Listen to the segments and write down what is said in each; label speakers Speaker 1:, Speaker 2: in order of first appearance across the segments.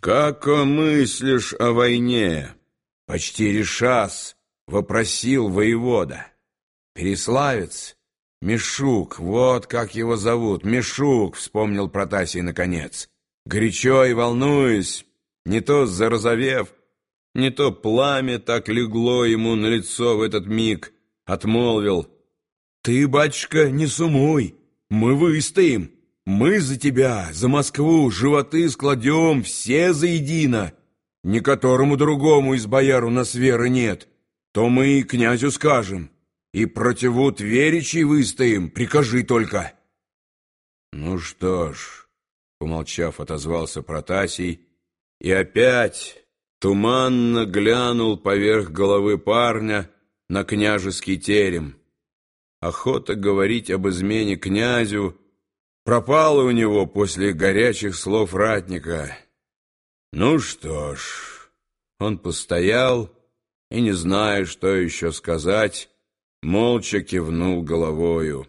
Speaker 1: «Как мыслишь о войне?» «Почти решас», — вопросил воевода. «Переславец? Мишук, вот как его зовут, Мишук», — вспомнил Протасий наконец. Горячо и волнуясь, не то зарозовев, не то пламя так легло ему на лицо в этот миг, отмолвил. «Ты, батюшка, не сумуй, мы выстоим». Мы за тебя, за Москву, животы складем, все заедино. Ни которому другому из бояр у нас веры нет. То мы и князю скажем, и противу Тверичей выстоим, прикажи только. Ну что ж, помолчав, отозвался Протасий, и опять туманно глянул поверх головы парня на княжеский терем. Охота говорить об измене князю пропало у него после горячих слов ратника. Ну что ж, он постоял и, не зная, что еще сказать, молча кивнул головою.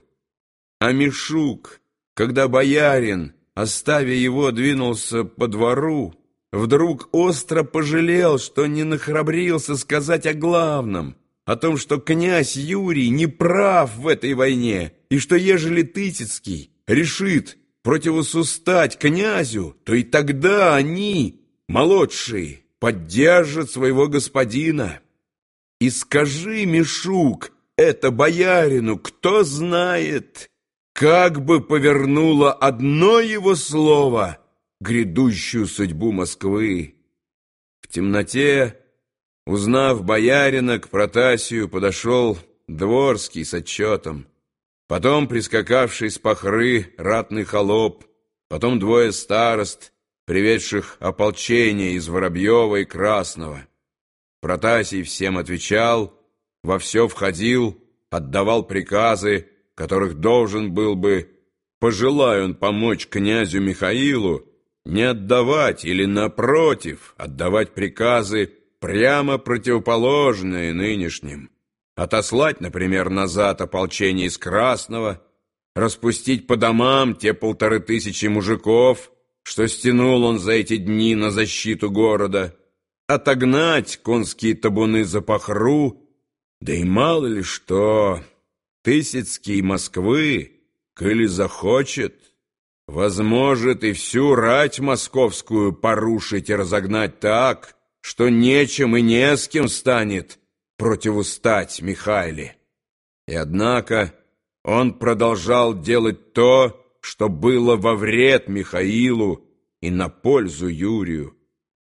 Speaker 1: А Мишук, когда боярин, оставя его, двинулся по двору, вдруг остро пожалел, что не нахрабрился сказать о главном, о том, что князь Юрий не прав в этой войне, и что ежели Тысяцкий решит противосустать князю, то и тогда они, молодшие, поддержат своего господина. И скажи, Мишук, это боярину, кто знает, как бы повернуло одно его слово грядущую судьбу Москвы. В темноте, узнав боярина, к Протасию подошел Дворский с отчетом. Потом прискакавший с похры ратный холоп, потом двое старост, приведших ополчение из Воробьева и Красного. Протасий всем отвечал, во все входил, отдавал приказы, которых должен был бы, пожелая он помочь князю Михаилу, не отдавать или, напротив, отдавать приказы прямо противоположные нынешним отослать, например, назад ополчение из Красного, распустить по домам те полторы тысячи мужиков, что стянул он за эти дни на защиту города, отогнать конские табуны за похру, да и мало ли что, Тысяцкий Москвы, коли захочет, возможет и всю рать московскую порушить и разогнать так, что нечем и не с кем станет, противостать Михайле. И однако он продолжал делать то, что было во вред Михаилу и на пользу Юрию.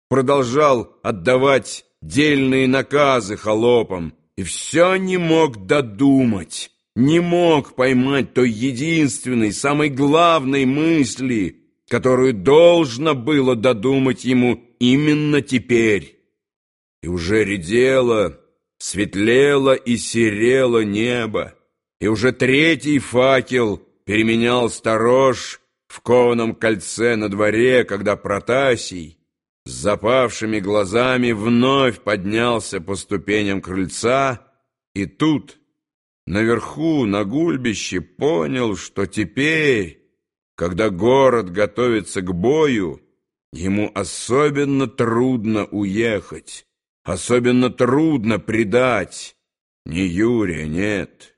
Speaker 1: Продолжал отдавать дельные наказы холопам, и все не мог додумать, не мог поймать той единственной, самой главной мысли, которую должно было додумать ему именно теперь. И уже редело, Светлело и серело небо, и уже третий факел переменял сторож в кованом кольце на дворе, когда Протасий с запавшими глазами вновь поднялся по ступеням крыльца, и тут, наверху, на гульбище, понял, что теперь, когда город готовится к бою, ему особенно трудно уехать. Особенно трудно предать. Не Юрия, нет.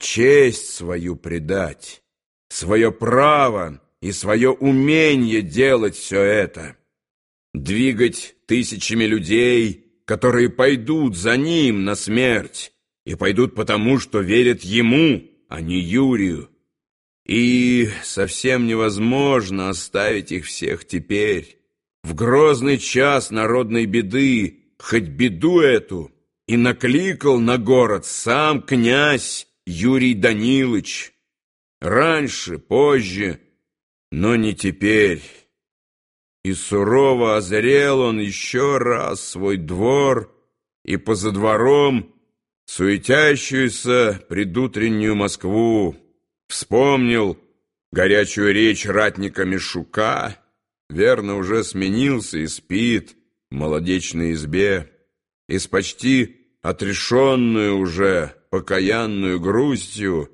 Speaker 1: Честь свою предать, свое право и свое умение делать все это. Двигать тысячами людей, которые пойдут за ним на смерть, и пойдут потому, что верят ему, а не Юрию. И совсем невозможно оставить их всех теперь. В грозный час народной беды хоть беду эту, и накликал на город сам князь Юрий Данилович. Раньше, позже, но не теперь. И сурово озрел он еще раз свой двор, и поза двором суетящуюся предутреннюю Москву вспомнил горячую речь ратника Мишука, верно, уже сменился и спит, молодечной избе и с почти отрешенную уже покаянную грустью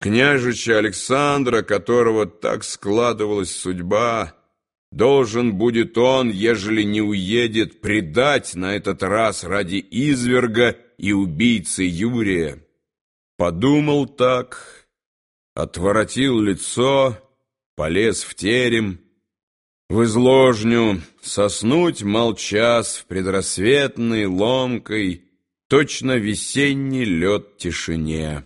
Speaker 1: княжича Александра, которого так складывалась судьба, должен будет он, ежели не уедет, предать на этот раз ради изверга и убийцы Юрия. Подумал так, отворотил лицо, полез в терем, в изложню, соснуть молчас в предрассветной, ломкой, точно весенний лед тишине.